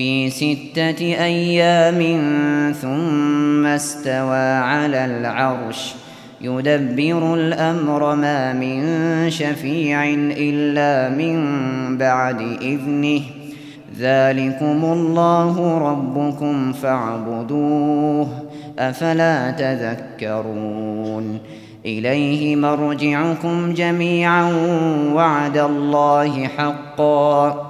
في ستة أيام ثم استوى على العرش. يدبر الأمر ما من شفيع إلا من بعد إذنه. ذلكم الله ربكم فاعبدوه أفلا تذكرون. إليه مرجعكم جميعا وعد الله حقاً.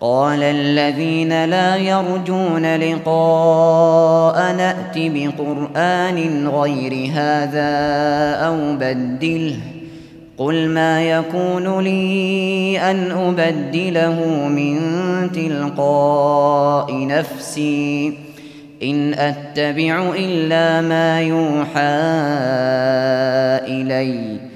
قال الذين لا يرجون لقاء نأت بقرآن غير هذا أو بدله قل ما يكون لي أن أبدله من تلقاء نفسي إن أتبع إلا ما يوحى إلي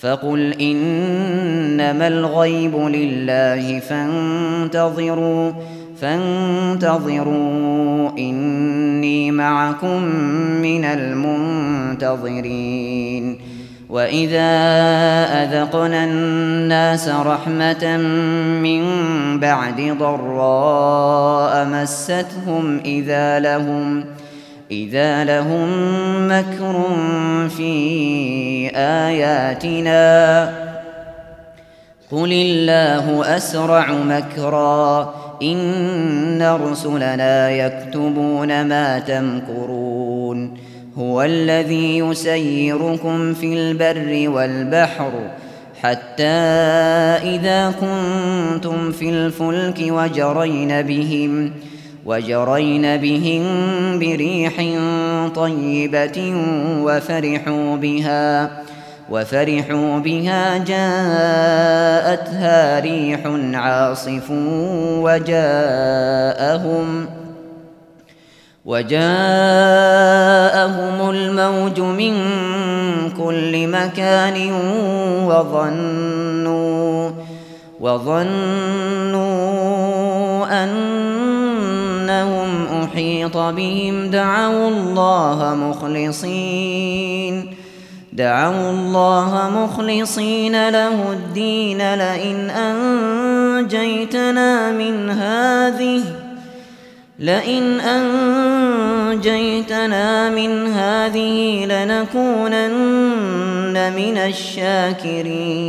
فقل إنما الغيب لله فانتظروا فانتظروا إني معكم من المنتظرين. وإذا أذقنا الناس رحمة من بعد ضراء مستهم إذا لهم ۖ إذا لهم مكر في آياتنا قل الله أسرع مكرا إن رسلنا يكتبون ما تمكرون هو الذي يسيركم في البر والبحر حتى إذا كنتم في الفلك وجرين بهم ۖ وجرين بهم بريح طيبة وفرحوا بها وفرحوا بها جاءتها ريح عاصف وجاءهم وجاءهم الموج من كل مكان وظنوا وظنوا أن أحيط بهم دعوا الله مخلصين. دعوا الله مخلصين له الدين لئن أنجيتنا من هذه لئن أنجيتنا من هذه لنكونن من الشاكرين.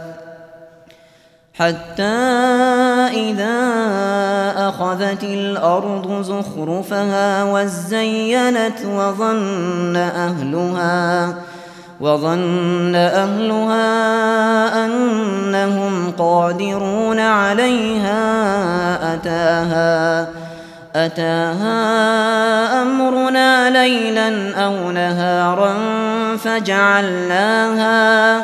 حتى إذا أخذت الأرض زخرفها وزينت وظن أهلها وظن أهلها أنهم قادرون عليها. أتاها أتاها أمرنا ليلا أو نهارا فجعلناها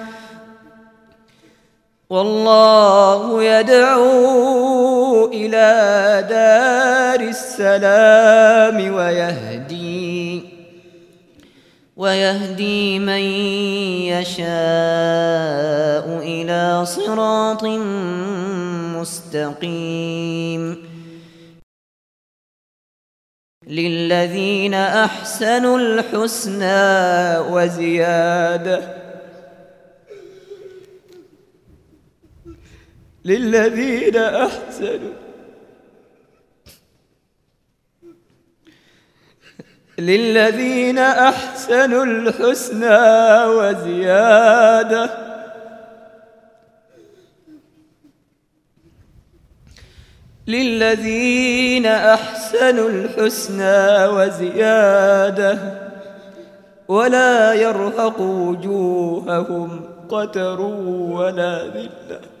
والله يدعو إلى دار السلام ويهدي ويهدي من يشاء إلى صراط مستقيم. للذين أحسنوا الحسنى وزيادة للذين أحسنوا. للذين أحسنوا الحسنى وزيادة. للذين أحسنوا الحسنى وزيادة. ولا يرهق وجوههم قتر ولا ذلة.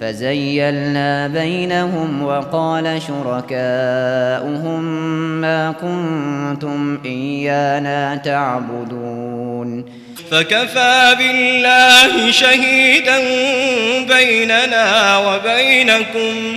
فزيلنا بينهم وقال شركاؤهم ما كنتم إيانا تعبدون. فكفى بالله شهيدا بيننا وبينكم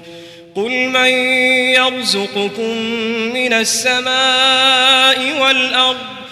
قل من يرزقكم من السماء والأرض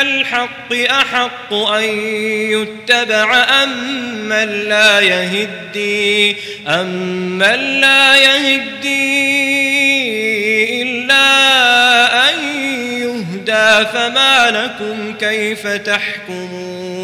الحق أحق أن يتبع أم من لا يهدي أم من لا يهدي إلا أن يهدى فما لكم كيف تحكمون؟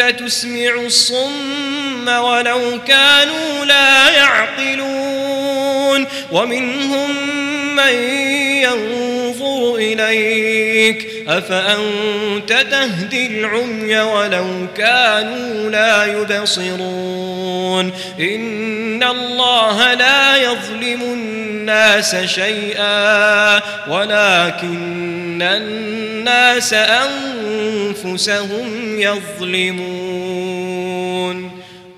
تسمع الصم ولو كانوا لا يعقلون ومنهم من ينظر إليك أفأنت تهدي العمي ولو كانوا لا يبصرون إن الله لا يظلم الناس شيئا ولكن الناس أنفسهم يظلمون.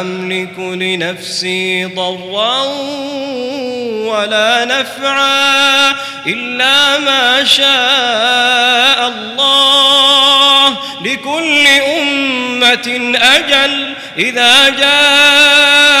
أملك لنفسي ضرا ولا نفعا إلا ما شاء الله لكل أمة أجل إذا جاء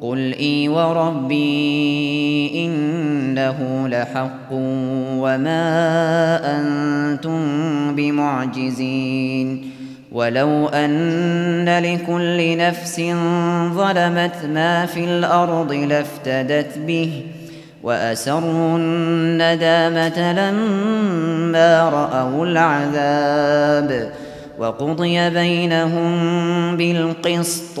قل إي وربي إنه لحق وما أنتم بمعجزين ولو أن لكل نفس ظلمت ما في الأرض لافتدت به وأسروا الندامة لما رأوا العذاب وقضي بينهم بالقسط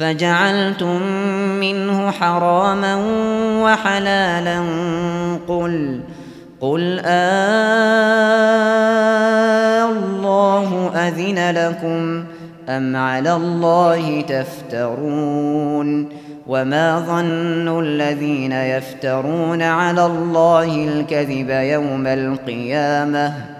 فجعلتم منه حراما وحلالا قل قل آه آلله أذن لكم أم على الله تفترون وما ظن الذين يفترون على الله الكذب يوم القيامة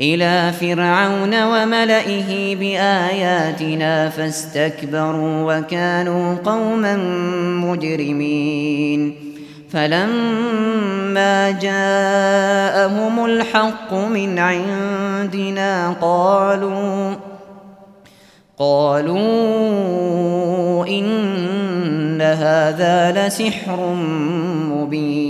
إلى فرعون وملئه بآياتنا فاستكبروا وكانوا قوما مجرمين. فلما جاءهم الحق من عندنا قالوا قالوا إن هذا لسحر مبين.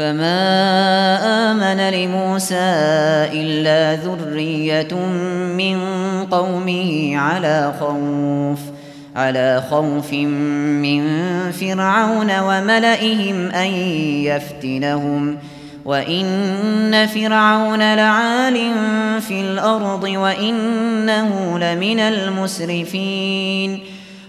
فما آمن لموسى إلا ذرية من قومه على خوف على خوف من فرعون وملئهم أن يفتنهم. وإن فرعون لعال في الأرض وإنه لمن المسرفين.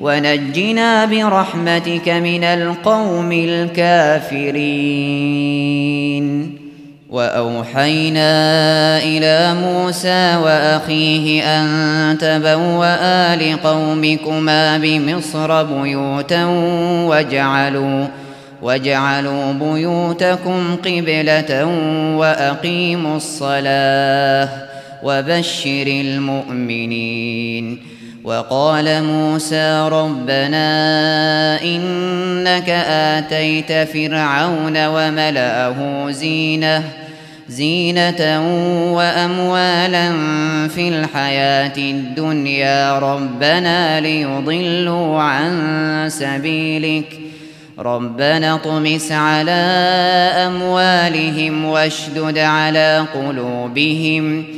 ونجنا برحمتك من القوم الكافرين. وأوحينا إلى موسى وأخيه أن تبوأ لقومكما بمصر بيوتا واجعلوا واجعلوا بيوتكم قبلة وأقيموا الصلاة وبشر المؤمنين. وقال موسى ربنا إنك آتيت فرعون وملأه زينة زينة وأموالا في الحياة الدنيا. ربنا ليضلوا عن سبيلك. ربنا اطمس على أموالهم واشدد على قلوبهم.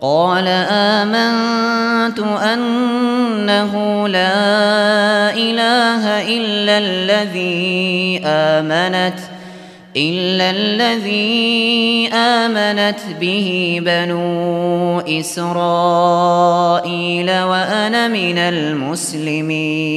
قال آمنت أنه لا إله إلا الذي آمنت إلا الذي آمنت به بنو إسرائيل وأنا من المسلمين.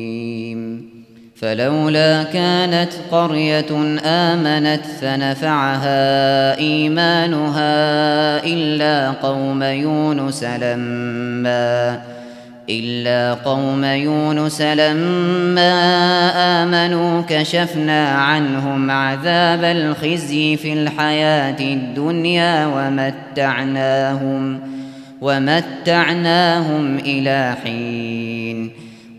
فلولا كانت قرية آمنت فنفعها إيمانها إلا قوم يونس لما إلا قوم يونس لما آمنوا كشفنا عنهم عذاب الخزي في الحياة الدنيا ومتعناهم ومتعناهم إلى حين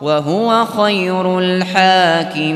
وهو خير الحاكمين.